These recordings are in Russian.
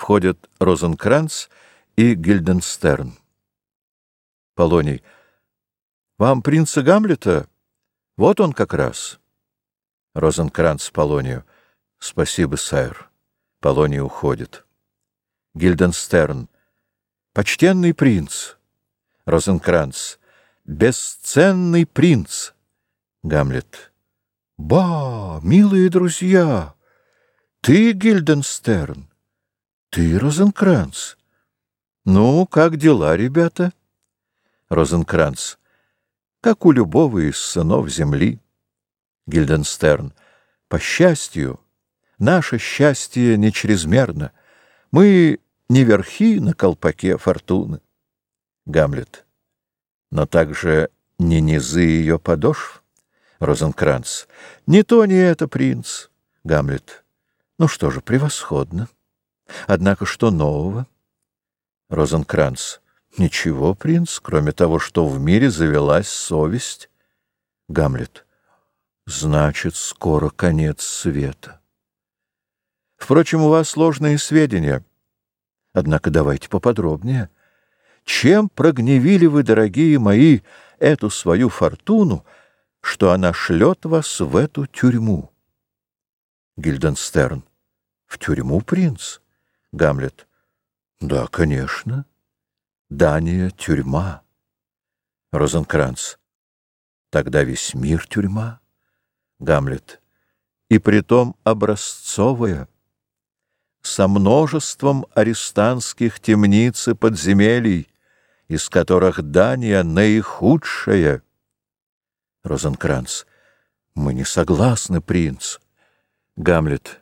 Входят Розенкранц и Гильденстерн. Полоний. Вам принца Гамлета? Вот он как раз. Розенкранц Полонию. Спасибо, сайр. Полоний уходит. Гильденстерн. Почтенный принц. Розенкранц. Бесценный принц. Гамлет. Ба, милые друзья, ты Гильденстерн. Ты Розенкранц. Ну, как дела, ребята? Розенкранц. Как у любого из сынов земли. Гильденстерн. По счастью, наше счастье не чрезмерно. Мы не верхи на колпаке фортуны. Гамлет. Но также не низы ее подошв. Розенкранц. Не то, не это, принц. Гамлет. Ну что же, превосходно. Однако что нового? Розенкранц. Ничего, принц, кроме того, что в мире завелась совесть. Гамлет. Значит, скоро конец света. Впрочем, у вас сложные сведения. Однако давайте поподробнее. Чем прогневили вы, дорогие мои, эту свою фортуну, что она шлет вас в эту тюрьму? Гильденстерн. В тюрьму, принц? Гамлет. Да, конечно. Дания — тюрьма. Розенкранц. Тогда весь мир — тюрьма. Гамлет. И притом образцовая. Со множеством арестантских темниц и подземелий, из которых Дания наихудшая. Розенкранц. Мы не согласны, принц. Гамлет.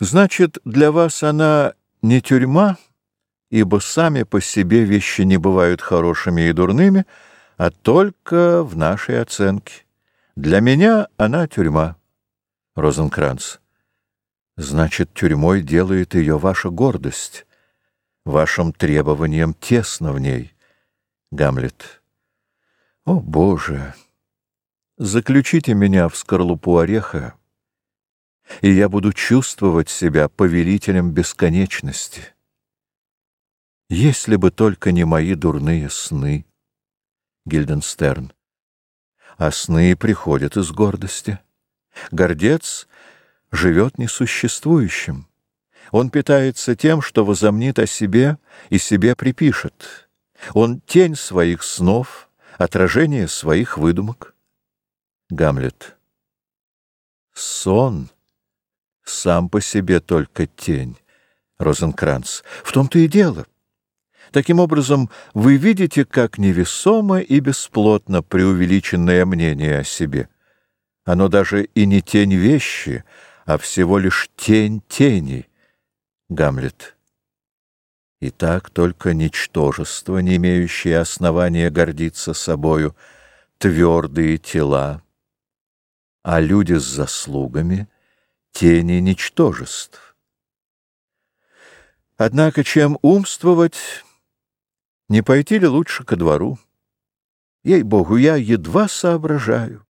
Значит, для вас она не тюрьма, ибо сами по себе вещи не бывают хорошими и дурными, а только в нашей оценке. Для меня она тюрьма. Розенкранц. Значит, тюрьмой делает ее ваша гордость. Вашим требованием тесно в ней. Гамлет. О, Боже! Заключите меня в скорлупу ореха, и я буду чувствовать себя повелителем бесконечности. Если бы только не мои дурные сны, Гильденстерн. А сны приходят из гордости. Гордец живет несуществующим. Он питается тем, что возомнит о себе и себе припишет. Он тень своих снов, отражение своих выдумок. Гамлет. Сон — сам по себе только тень. Розенкранц. В том-то и дело. Таким образом, вы видите, как невесомо и бесплотно преувеличенное мнение о себе. Оно даже и не тень вещи, а всего лишь тень тени. Гамлет. И так только ничтожество, не имеющее основания гордиться собою, твердые тела, а люди с заслугами — тени ничтожеств. Однако чем умствовать, не пойти ли лучше ко двору? Ей-богу, я едва соображаю.